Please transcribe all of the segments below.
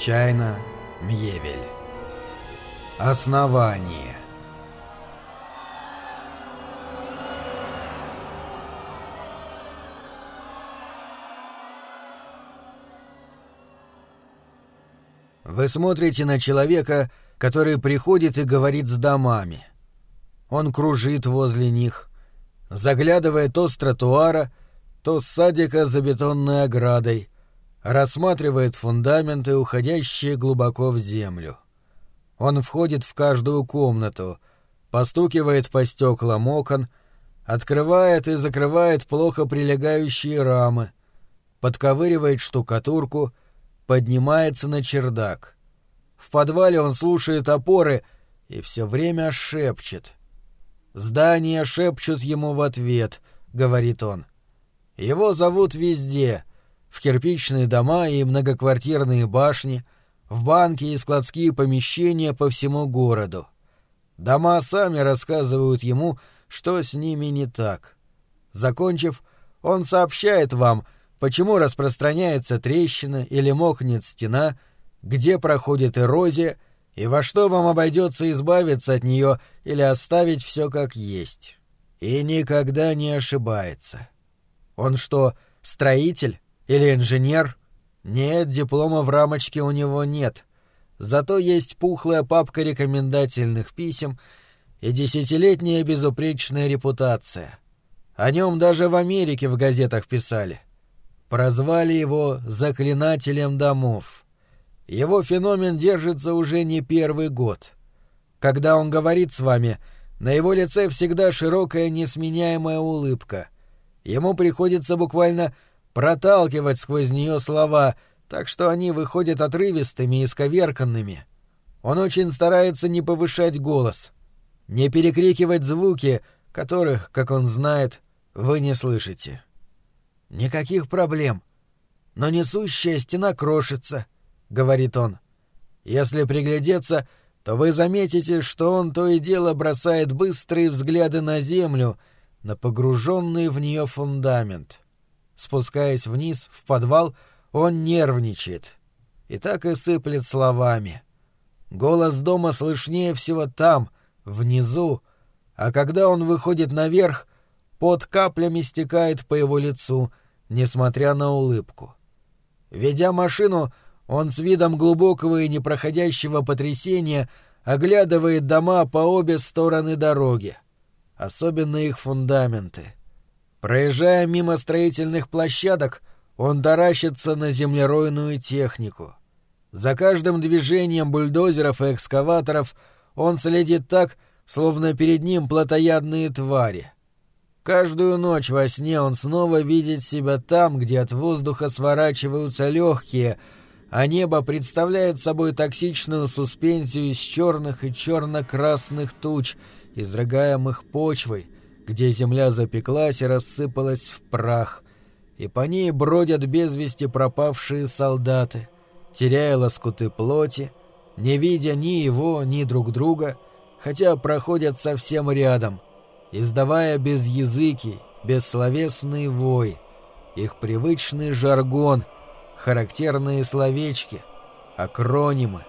Чайна Мьевель. Основание. Вы смотрите на человека, который приходит и говорит с домами. Он кружит возле них, заглядывая то с тротуара, то с садика за бетонной оградой, рассматривает фундаменты, уходящие глубоко в землю. Он входит в каждую комнату, постукивает по стеклам окон, открывает и закрывает плохо прилегающие рамы, подковыривает штукатурку, поднимается на чердак. В подвале он слушает опоры и все время шепчет. «Здания шепчут ему в ответ», — говорит он. «Его зовут везде — в кирпичные дома и многоквартирные башни, в банки и складские помещения по всему городу. Дома сами рассказывают ему, что с ними не так. Закончив, он сообщает вам, почему распространяется трещина или мокнет стена, где проходит эрозия и во что вам обойдется избавиться от нее или оставить все как есть. И никогда не ошибается. Он что, строитель? Или инженер? Нет, диплома в рамочке у него нет. Зато есть пухлая папка рекомендательных писем и десятилетняя безупречная репутация. О нем даже в Америке в газетах писали. Прозвали его «заклинателем домов». Его феномен держится уже не первый год. Когда он говорит с вами, на его лице всегда широкая несменяемая улыбка. Ему приходится буквально проталкивать сквозь нее слова, так что они выходят отрывистыми и сковерканными. Он очень старается не повышать голос, не перекрикивать звуки, которых, как он знает, вы не слышите. «Никаких проблем. Но несущая стена крошится», — говорит он. «Если приглядеться, то вы заметите, что он то и дело бросает быстрые взгляды на землю, на погруженный в нее фундамент. Спускаясь вниз, в подвал, он нервничает. И так и сыплет словами. Голос дома слышнее всего там, внизу, а когда он выходит наверх, под каплями стекает по его лицу, несмотря на улыбку. Ведя машину, он с видом глубокого и непроходящего потрясения оглядывает дома по обе стороны дороги, особенно их фундаменты — Проезжая мимо строительных площадок, он таращится на землеройную технику. За каждым движением бульдозеров и экскаваторов он следит так, словно перед ним плотоядные твари. Каждую ночь во сне он снова видит себя там, где от воздуха сворачиваются легкие, а небо представляет собой токсичную суспензию из черных и черно-красных туч, изрыгаемых почвой — где земля запеклась и рассыпалась в прах, и по ней бродят без вести пропавшие солдаты, теряя лоскуты плоти, не видя ни его, ни друг друга, хотя проходят совсем рядом, издавая безязыкий, бессловесный вой, их привычный жаргон, характерные словечки, акронимы.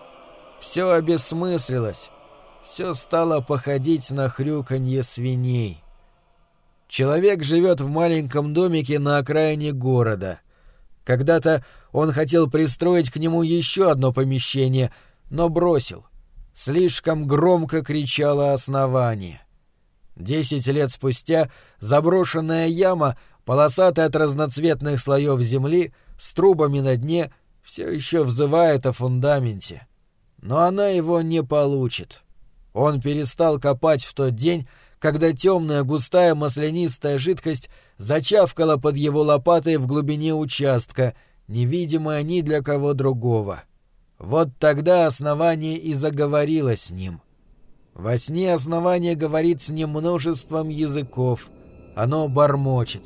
Все обесмыслилось, все стало походить на хрюканье свиней. Человек живет в маленьком домике на окраине города. Когда-то он хотел пристроить к нему еще одно помещение, но бросил. Слишком громко кричало основание. Десять лет спустя заброшенная яма, полосатая от разноцветных слоев земли, с трубами на дне, все еще взывает о фундаменте. Но она его не получит. Он перестал копать в тот день, когда темная густая маслянистая жидкость зачавкала под его лопатой в глубине участка, невидимая ни для кого другого. Вот тогда основание и заговорило с ним. Во сне основание говорит с ним множеством языков. Оно бормочет.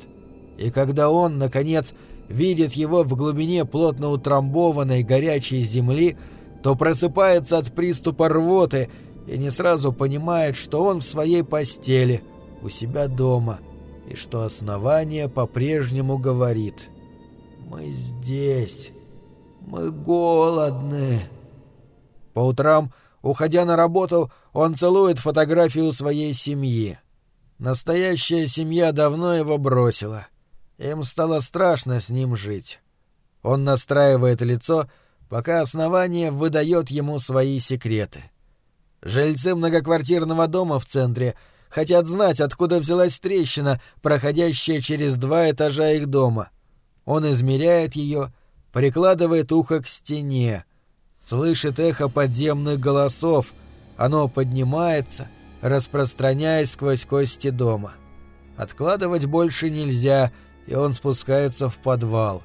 И когда он, наконец, видит его в глубине плотно утрамбованной горячей земли, то просыпается от приступа рвоты — и не сразу понимает, что он в своей постели, у себя дома, и что основание по-прежнему говорит «Мы здесь, Мы голодны. По утрам, уходя на работу, он целует фотографию своей семьи. Настоящая семья давно его бросила. Им стало страшно с ним жить. Он настраивает лицо, пока основание выдает ему свои секреты. Жильцы многоквартирного дома в центре хотят знать, откуда взялась трещина, проходящая через два этажа их дома. Он измеряет ее, прикладывает ухо к стене, слышит эхо подземных голосов, оно поднимается, распространяясь сквозь кости дома. Откладывать больше нельзя, и он спускается в подвал.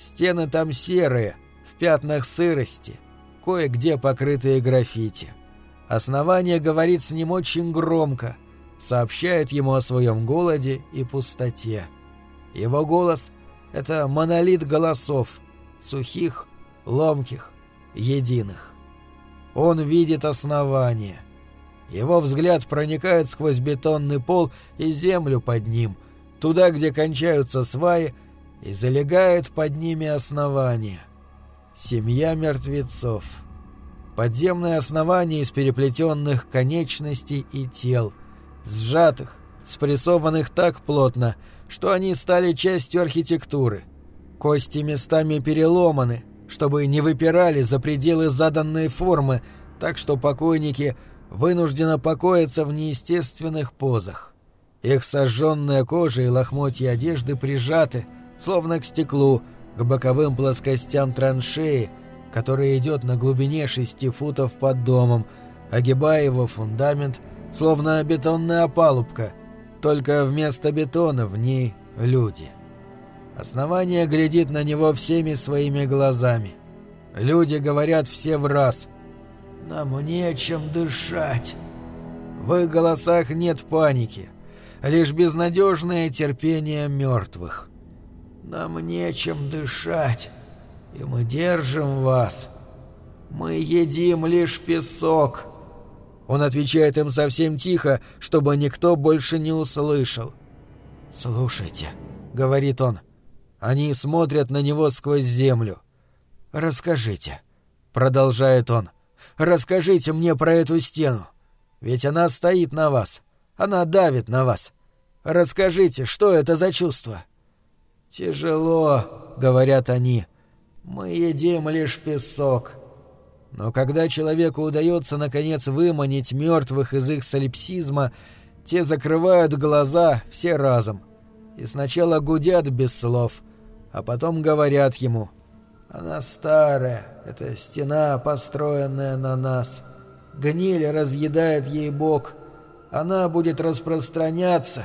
Стены там серые, в пятнах сырости, кое-где покрытые граффити. Основание говорит с ним очень громко, сообщает ему о своем голоде и пустоте. Его голос — это монолит голосов, сухих, ломких, единых. Он видит основание. Его взгляд проникает сквозь бетонный пол и землю под ним, туда, где кончаются сваи, и залегает под ними основание. Семья мертвецов. Подземное основание из переплетенных конечностей и тел, сжатых, спрессованных так плотно, что они стали частью архитектуры. Кости местами переломаны, чтобы не выпирали за пределы заданной формы, так что покойники вынуждены покоиться в неестественных позах. Их сожженная кожа и лохмотья одежды прижаты, словно к стеклу, к боковым плоскостям траншеи, которая идет на глубине шести футов под домом, огибая его фундамент, словно бетонная опалубка, только вместо бетона в ней люди. Основание глядит на него всеми своими глазами. Люди говорят все в раз. «Нам нечем дышать». В их голосах нет паники, лишь безнадежное терпение мертвых. «Нам нечем дышать, и мы держим вас. Мы едим лишь песок». Он отвечает им совсем тихо, чтобы никто больше не услышал. «Слушайте», — говорит он, — они смотрят на него сквозь землю. «Расскажите», — продолжает он, — «расскажите мне про эту стену. Ведь она стоит на вас, она давит на вас. Расскажите, что это за чувство?» «Тяжело», — говорят они. «Мы едим лишь песок». Но когда человеку удается наконец выманить мертвых из их солипсизма, те закрывают глаза все разом и сначала гудят без слов, а потом говорят ему «Она старая, это стена, построенная на нас. Гниль разъедает ей бок. Она будет распространяться,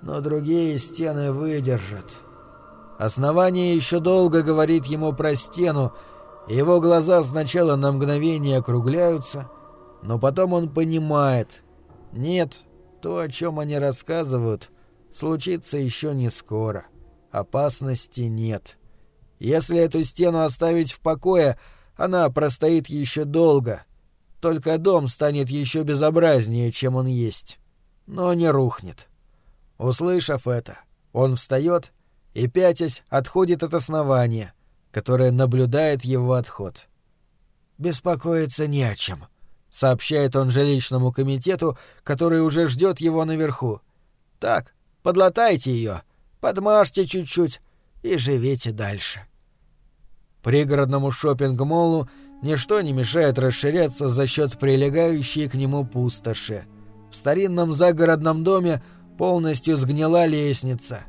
но другие стены выдержат». Основание еще долго говорит ему про стену, его глаза сначала на мгновение округляются, но потом он понимает. Нет, то, о чем они рассказывают, случится еще не скоро. Опасности нет. Если эту стену оставить в покое, она простоит еще долго. Только дом станет еще безобразнее, чем он есть. Но не рухнет. Услышав это, он встает и, пятясь, отходит от основания, которое наблюдает его отход. «Беспокоиться не о чем», — сообщает он жилищному комитету, который уже ждет его наверху. «Так, подлатайте ее, подмажьте чуть-чуть и живите дальше». Пригородному шопинг-моллу ничто не мешает расширяться за счет прилегающей к нему пустоши. В старинном загородном доме полностью сгнила лестница.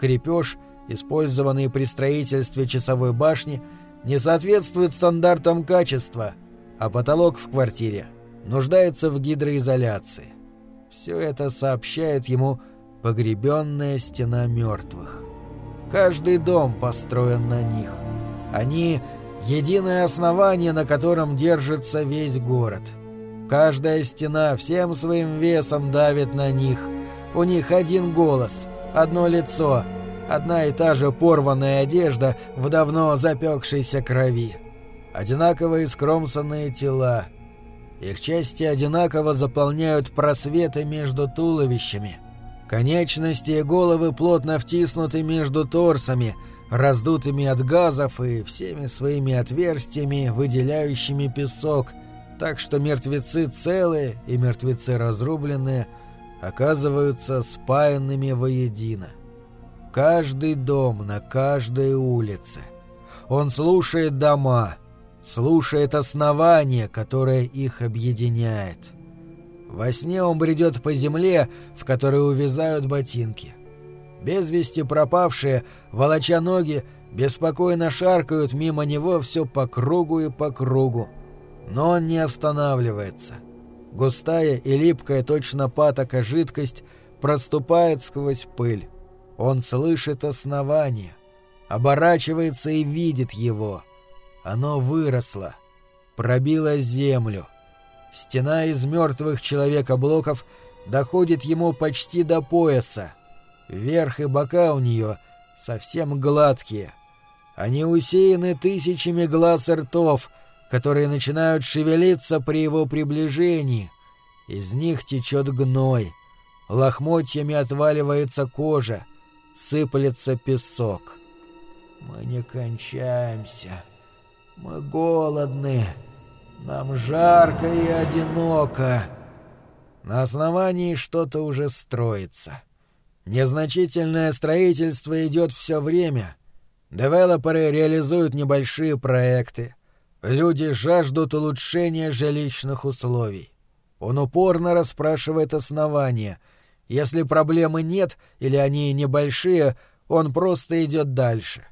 Крепеж — использованный при строительстве часовой башни, не соответствует стандартам качества, а потолок в квартире нуждается в гидроизоляции. Все это сообщает ему погребенная стена мертвых. Каждый дом построен на них. Они — единое основание, на котором держится весь город. Каждая стена всем своим весом давит на них. У них один голос, одно лицо — Одна и та же порванная одежда в давно запекшейся крови. Одинаковые скромсанные тела. Их части одинаково заполняют просветы между туловищами. Конечности и головы плотно втиснуты между торсами, раздутыми от газов и всеми своими отверстиями, выделяющими песок, так что мертвецы целые и мертвецы разрубленные оказываются спаянными воедино. Каждый дом на каждой улице. Он слушает дома, слушает основание, которое их объединяет. Во сне он бредет по земле, в которой увязают ботинки. Без вести пропавшие, волоча ноги, беспокойно шаркают мимо него все по кругу и по кругу. Но он не останавливается. Густая и липкая точно патока жидкость проступает сквозь пыль. Он слышит основание, оборачивается и видит его. Оно выросло, пробило землю. Стена из мертвых человека-блоков доходит ему почти до пояса. Верх и бока у нее совсем гладкие. Они усеяны тысячами глаз и ртов, которые начинают шевелиться при его приближении. Из них течет гной. Лохмотьями отваливается кожа, сыплется песок. Мы не кончаемся. Мы голодны. Нам жарко и одиноко. На основании что-то уже строится. Незначительное строительство идет все время. Девелоперы реализуют небольшие проекты. Люди жаждут улучшения жилищных условий. Он упорно расспрашивает основания. Если проблемы нет или они небольшие, он просто идет дальше.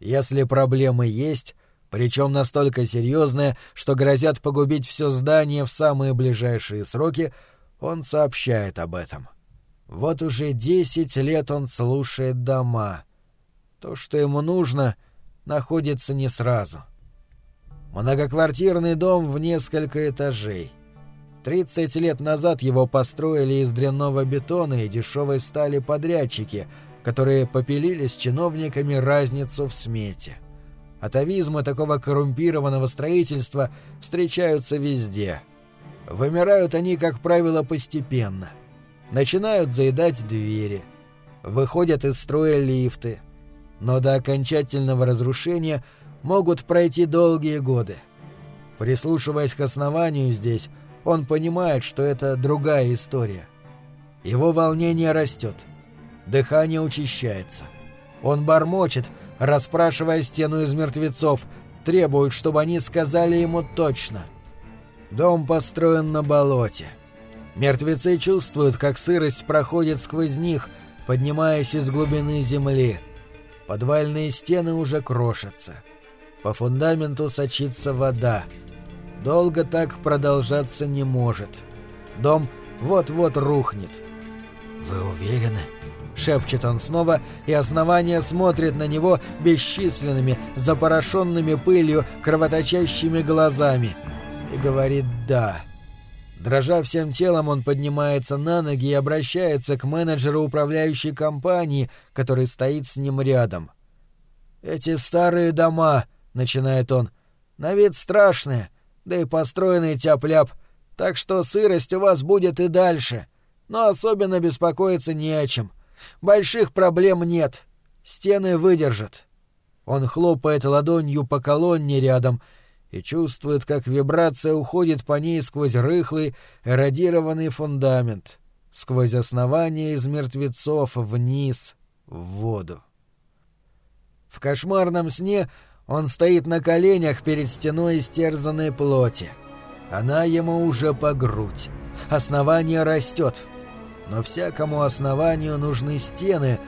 Если проблемы есть, причем настолько серьезные, что грозят погубить все здание в самые ближайшие сроки, он сообщает об этом. Вот уже десять лет он слушает дома. То, что ему нужно, находится не сразу. Многоквартирный дом в несколько этажей. Тридцать лет назад его построили из дрянного бетона и дешевой стали подрядчики, которые попилили с чиновниками разницу в смете. Атовизмы такого коррумпированного строительства встречаются везде. Вымирают они, как правило, постепенно — начинают заедать двери, выходят из строя лифты, но до окончательного разрушения могут пройти долгие годы. Прислушиваясь к основанию здесь, он понимает, что это другая история. Его волнение растет, дыхание учащается. Он бормочет, расспрашивая стену из мертвецов, требует, чтобы они сказали ему точно. Дом построен на болоте. Мертвецы чувствуют, как сырость проходит сквозь них, поднимаясь из глубины земли. Подвальные стены уже крошатся. По фундаменту сочится вода. Долго так продолжаться не может. Дом вот-вот рухнет. «Вы уверены?» — шепчет он снова, и основание смотрит на него бесчисленными, запорошенными пылью, кровоточащими глазами. И говорит «да». Дрожа всем телом, он поднимается на ноги и обращается к менеджеру управляющей компании, который стоит с ним рядом. «Эти старые дома», — начинает он, — «на вид страшные, да и построенные тяп-ляп, так что сырость у вас будет и дальше. Но особенно беспокоиться не о чем. Больших проблем нет. Стены выдержат». Он хлопает ладонью по колонне рядом — и чувствует, как вибрация уходит по ней сквозь рыхлый, эродированный фундамент, сквозь основание из мертвецов вниз, в воду. В кошмарном сне он стоит на коленях перед стеной истерзанной плоти. Она ему уже по грудь. Основание растет. Но всякому основанию нужны стены,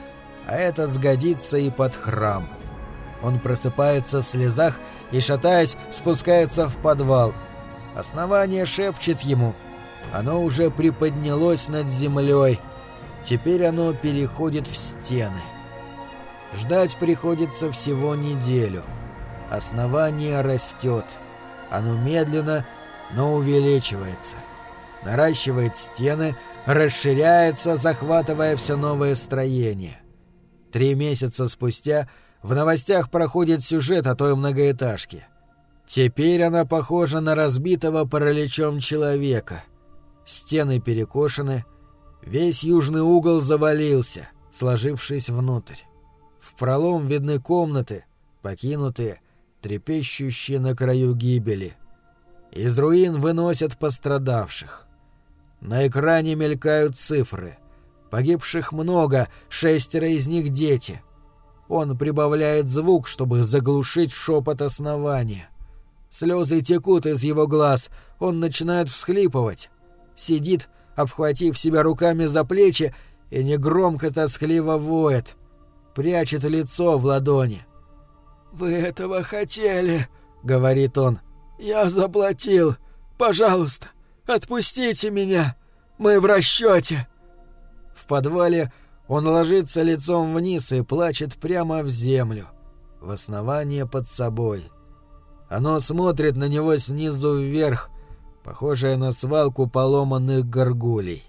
а это сгодится и под храм. Он просыпается в слезах и, шатаясь, спускается в подвал. Основание шепчет ему. Оно уже приподнялось над землей. Теперь оно переходит в стены. Ждать приходится всего неделю. Основание растет. Оно медленно, но увеличивается. Наращивает стены, расширяется, захватывая все новое строение. Три месяца спустя — в новостях проходит сюжет о той многоэтажке. Теперь она похожа на разбитого параличом человека. Стены перекошены, весь южный угол завалился, сложившись внутрь. В пролом видны комнаты, покинутые, трепещущие на краю гибели. Из руин выносят пострадавших. На экране мелькают цифры. Погибших много, шестеро из них дети. Он прибавляет звук, чтобы заглушить шепот основания. Слезы текут из его глаз, он начинает всхлипывать. Сидит, обхватив себя руками за плечи, и негромко тоскливо воет. Прячет лицо в ладони. «Вы этого хотели», — говорит он. «Я заплатил. Пожалуйста, отпустите меня. Мы в расчете. В подвале он ложится лицом вниз и плачет прямо в землю, в основание под собой. Оно смотрит на него снизу вверх, похожее на свалку поломанных горгулей.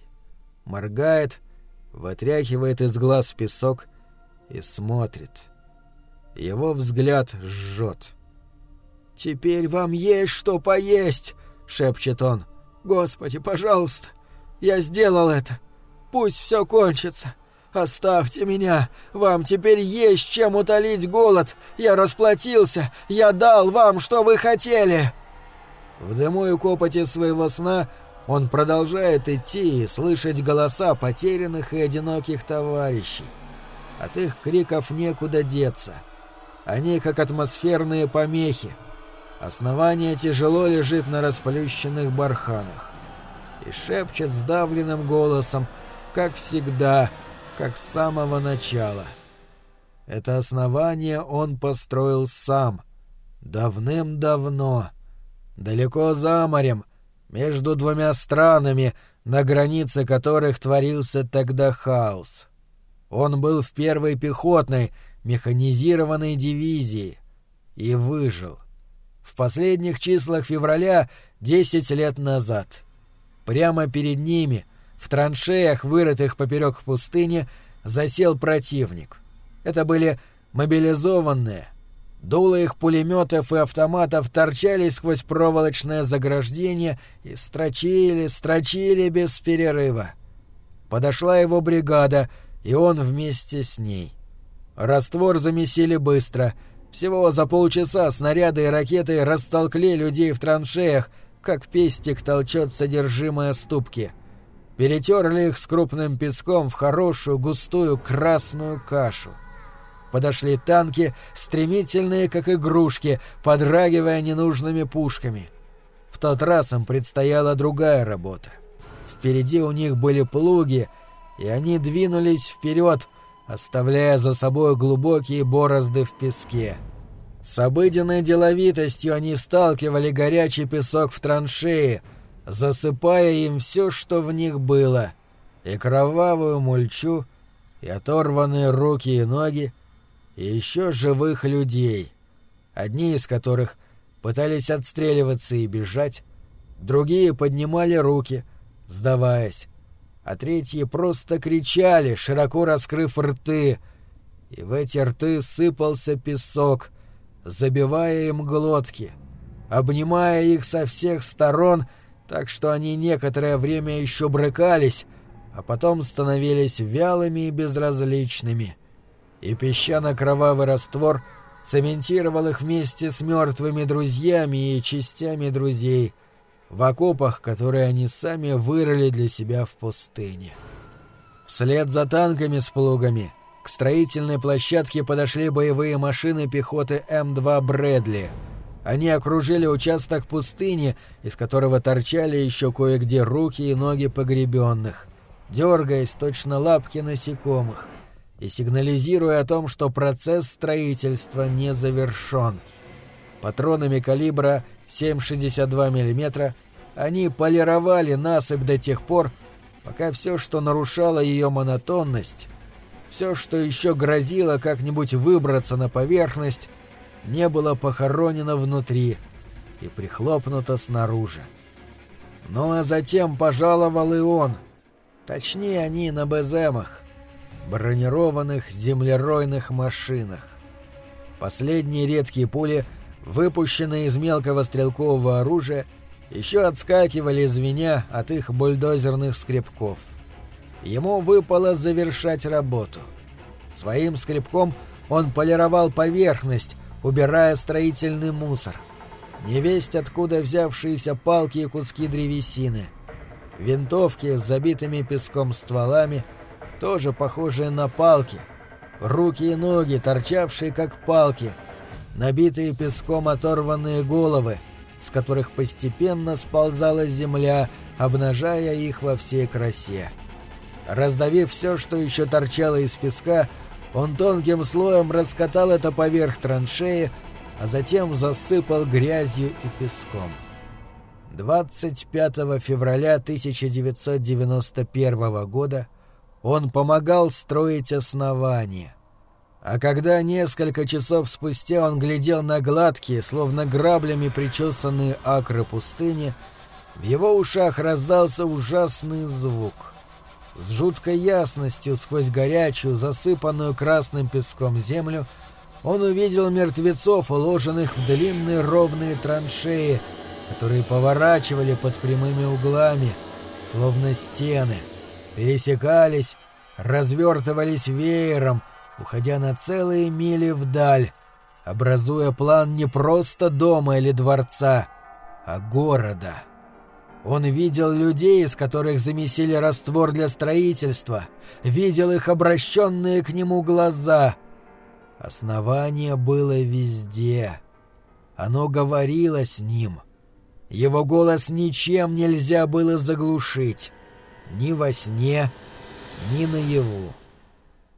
Моргает, вытряхивает из глаз песок и смотрит. Его взгляд жжет. «Теперь вам есть что поесть!» — шепчет он. «Господи, пожалуйста, я сделал это. Пусть все кончится. Оставьте меня. Вам теперь есть чем утолить голод. Я расплатился. Я дал вам, что вы хотели». В дыму и копоти своего сна он продолжает идти и слышать голоса потерянных и одиноких товарищей. От их криков некуда деться. Они как атмосферные помехи. Основание тяжело лежит на расплющенных барханах. И шепчет сдавленным голосом, как всегда, как с самого начала. Это основание он построил сам. Давным-давно. Далеко за морем, между двумя странами, на границе которых творился тогда хаос. Он был в первой пехотной, механизированной дивизии и выжил. В последних числах февраля десять лет назад. Прямо перед ними — в траншеях, вырытых поперек пустыни, засел противник. Это были мобилизованные. Дула их пулеметов и автоматов торчали сквозь проволочное заграждение и строчили, строчили без перерыва. Подошла его бригада, и он вместе с ней. Раствор замесили быстро. Всего за полчаса снаряды и ракеты растолкли людей в траншеях, как пестик толчет содержимое ступки — перетерли их с крупным песком в хорошую густую красную кашу. Подошли танки, стремительные, как игрушки, подрагивая ненужными пушками. В тот раз им предстояла другая работа. Впереди у них были плуги, и они двинулись вперед, оставляя за собой глубокие борозды в песке. С обыденной деловитостью они сталкивали горячий песок в траншеи, засыпая им все, что в них было, и кровавую мульчу, и оторванные руки и ноги, и еще живых людей, одни из которых пытались отстреливаться и бежать, другие поднимали руки, сдаваясь, а третьи просто кричали, широко раскрыв рты, и в эти рты сыпался песок, забивая им глотки, обнимая их со всех сторон — так что они некоторое время еще брыкались, а потом становились вялыми и безразличными. И песчано-кровавый раствор цементировал их вместе с мертвыми друзьями и частями друзей в окопах, которые они сами вырыли для себя в пустыне. Вслед за танками с плугами к строительной площадке подошли боевые машины пехоты М2 «Брэдли», они окружили участок пустыни, из которого торчали еще кое-где руки и ноги погребенных, дергаясь точно лапки насекомых, и сигнализируя о том, что процесс строительства не завершен. Патронами калибра 7,62 мм они полировали насыпь до тех пор, пока все, что нарушало ее монотонность, все, что еще грозило как-нибудь выбраться на поверхность, не было похоронено внутри и прихлопнуто снаружи. Ну а затем пожаловал и он. Точнее, они на беземах, бронированных землеройных машинах. Последние редкие пули, выпущенные из мелкого стрелкового оружия, еще отскакивали, звеня от их бульдозерных скребков. Ему выпало завершать работу. Своим скребком Он полировал поверхность, убирая строительный мусор. Невесть, откуда взявшиеся палки и куски древесины. Винтовки с забитыми песком стволами, тоже похожие на палки. Руки и ноги, торчавшие как палки. Набитые песком оторванные головы, с которых постепенно сползала земля, обнажая их во всей красе. Раздавив все, что еще торчало из песка, он тонким слоем раскатал это поверх траншеи, а затем засыпал грязью и песком. 25 февраля 1991 года он помогал строить основание. А когда несколько часов спустя он глядел на гладкие, словно граблями причесанные акры пустыни, в его ушах раздался ужасный звук — с жуткой ясностью сквозь горячую, засыпанную красным песком землю, он увидел мертвецов, уложенных в длинные ровные траншеи, которые поворачивали под прямыми углами, словно стены, пересекались, развертывались веером, уходя на целые мили вдаль, образуя план не просто дома или дворца, а города. Он видел людей, из которых замесили раствор для строительства, видел их обращенные к нему глаза. Основание было везде. Оно говорило с ним. Его голос ничем нельзя было заглушить. Ни во сне, ни наяву.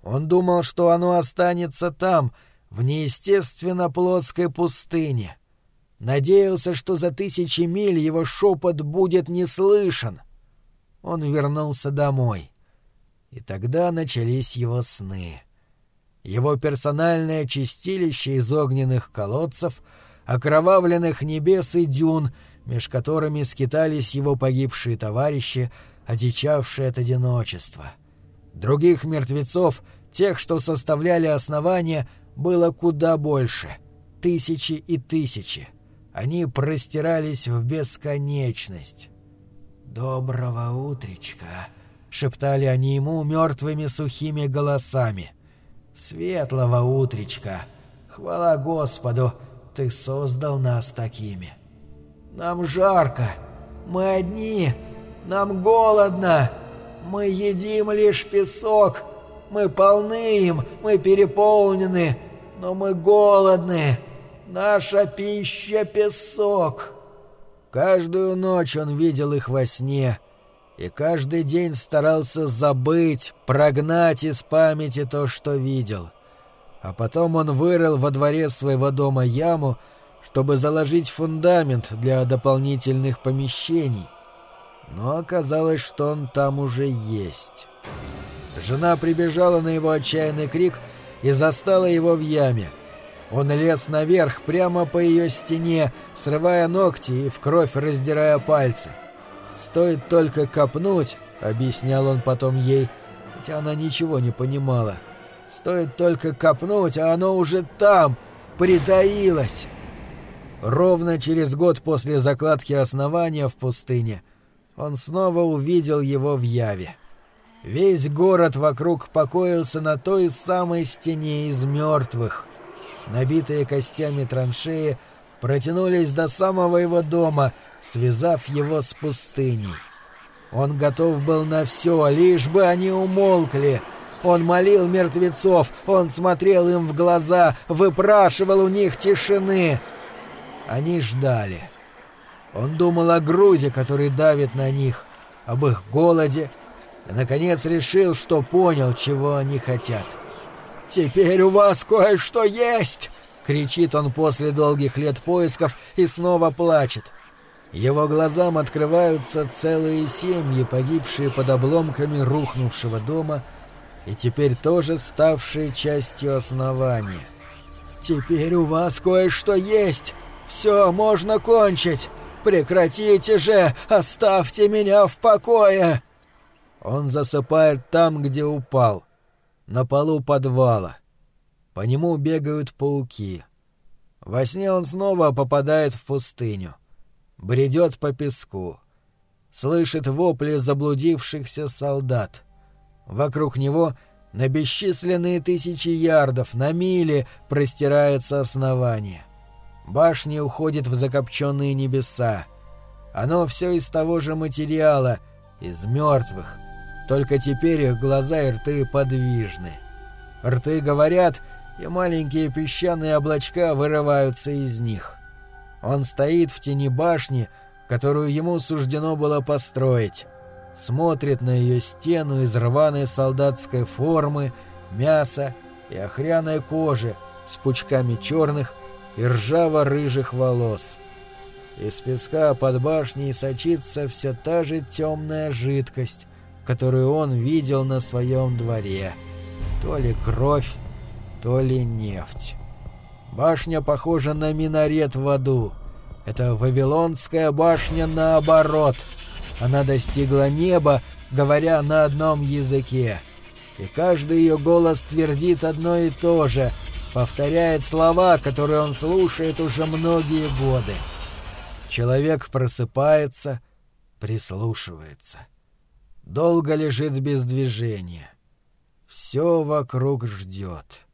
Он думал, что оно останется там, в неестественно плоской пустыне. Надеялся, что за тысячи миль его шепот будет не слышен. Он вернулся домой. И тогда начались его сны. Его персональное чистилище из огненных колодцев, окровавленных небес и дюн, меж которыми скитались его погибшие товарищи, одичавшие от одиночества. Других мертвецов, тех, что составляли основание, было куда больше. Тысячи и тысячи. Они простирались в бесконечность. «Доброго утречка!» — шептали они ему мертвыми сухими голосами. «Светлого утречка! Хвала Господу, ты создал нас такими! Нам жарко! Мы одни! Нам голодно! Мы едим лишь песок! Мы полны им, мы переполнены, но мы голодны!» Наша пища — песок. Каждую ночь он видел их во сне, и каждый день старался забыть, прогнать из памяти то, что видел. А потом он вырыл во дворе своего дома яму, чтобы заложить фундамент для дополнительных помещений. Но оказалось, что он там уже есть. Жена прибежала на его отчаянный крик и застала его в яме — он лез наверх прямо по ее стене, срывая ногти и в кровь раздирая пальцы. «Стоит только копнуть», — объяснял он потом ей, хотя она ничего не понимала. «Стоит только копнуть, а оно уже там, притаилось». Ровно через год после закладки основания в пустыне он снова увидел его в Яве. Весь город вокруг покоился на той самой стене из мертвых, набитые костями траншеи, протянулись до самого его дома, связав его с пустыней. Он готов был на все, лишь бы они умолкли. Он молил мертвецов, он смотрел им в глаза, выпрашивал у них тишины. Они ждали. Он думал о грузе, который давит на них, об их голоде, и, наконец, решил, что понял, чего они хотят. «Теперь у вас кое-что есть!» — кричит он после долгих лет поисков и снова плачет. Его глазам открываются целые семьи, погибшие под обломками рухнувшего дома и теперь тоже ставшие частью основания. «Теперь у вас кое-что есть! Все, можно кончить! Прекратите же! Оставьте меня в покое!» Он засыпает там, где упал — на полу подвала. По нему бегают пауки. Во сне он снова попадает в пустыню. Бредет по песку. Слышит вопли заблудившихся солдат. Вокруг него На бесчисленные тысячи ярдов, на мили простирается основание. Башня уходит в закопченные небеса. Оно все из того же материала, из мертвых. Только теперь их глаза и рты подвижны. Рты говорят, и маленькие песчаные облачка вырываются из них. Он стоит в тени башни, которую ему суждено было построить. Смотрит на ее стену из рваной солдатской формы, мяса и охряной кожи с пучками черных и ржаво-рыжих волос. Из песка под башней сочится все та же темная жидкость, которую он видел на своем дворе. То ли кровь, то ли нефть. Башня похожа на минарет в аду. Это Вавилонская башня наоборот. Она достигла неба, говоря на одном языке. И каждый ее голос твердит одно и то же, повторяет слова, которые он слушает уже многие годы. Человек просыпается, прислушивается. Долго лежит без движения. Все вокруг ждет.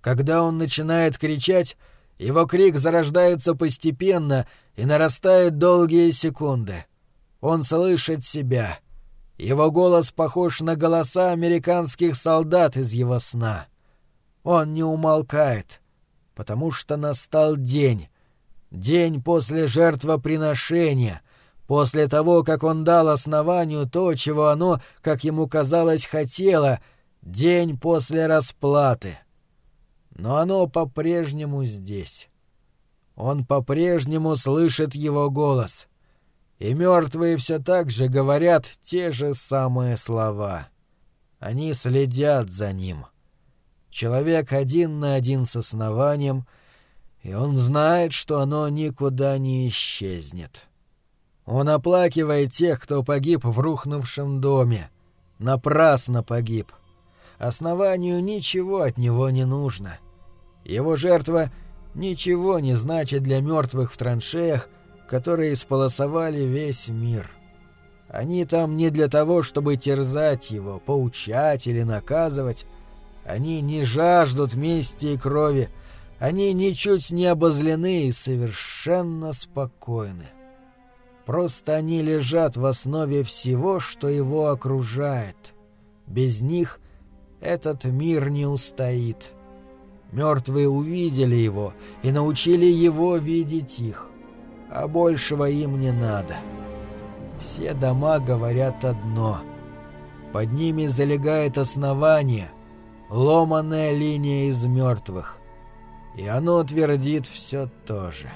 Когда он начинает кричать, его крик зарождается постепенно и нарастает долгие секунды. Он слышит себя. Его голос похож на голоса американских солдат из его сна. Он не умолкает, потому что настал день. День после жертвоприношения, после того, как он дал основанию то, чего оно, как ему казалось, хотело, день после расплаты. Но оно по-прежнему здесь. Он по-прежнему слышит его голос. И мертвые все так же говорят те же самые слова. Они следят за ним. Человек один на один с основанием, и он знает, что оно никуда не исчезнет. Он оплакивает тех, кто погиб в рухнувшем доме. Напрасно погиб. Основанию ничего от него не нужно. Его жертва ничего не значит для мертвых в траншеях, которые сполосовали весь мир. Они там не для того, чтобы терзать его, поучать или наказывать, они не жаждут мести и крови, они ничуть не обозлены и совершенно спокойны. Просто они лежат в основе всего, что его окружает. Без них этот мир не устоит. Мертвые увидели его и научили его видеть их, а большего им не надо. Все дома говорят одно. Под ними залегает основание — ломаная линия из мертвых. И оно твердит все то же.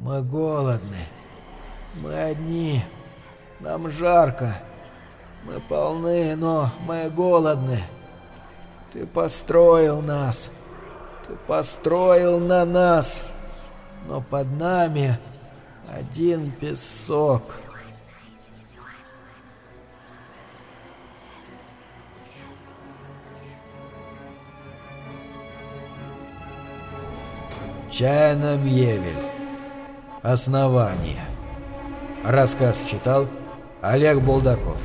Мы голодны. Мы одни. Нам жарко. Мы полны, но мы голодны. Ты построил нас. Ты построил на нас. Но под нами один песок. Чайна Мьевель. Основание. Рассказ читал Олег Булдаков.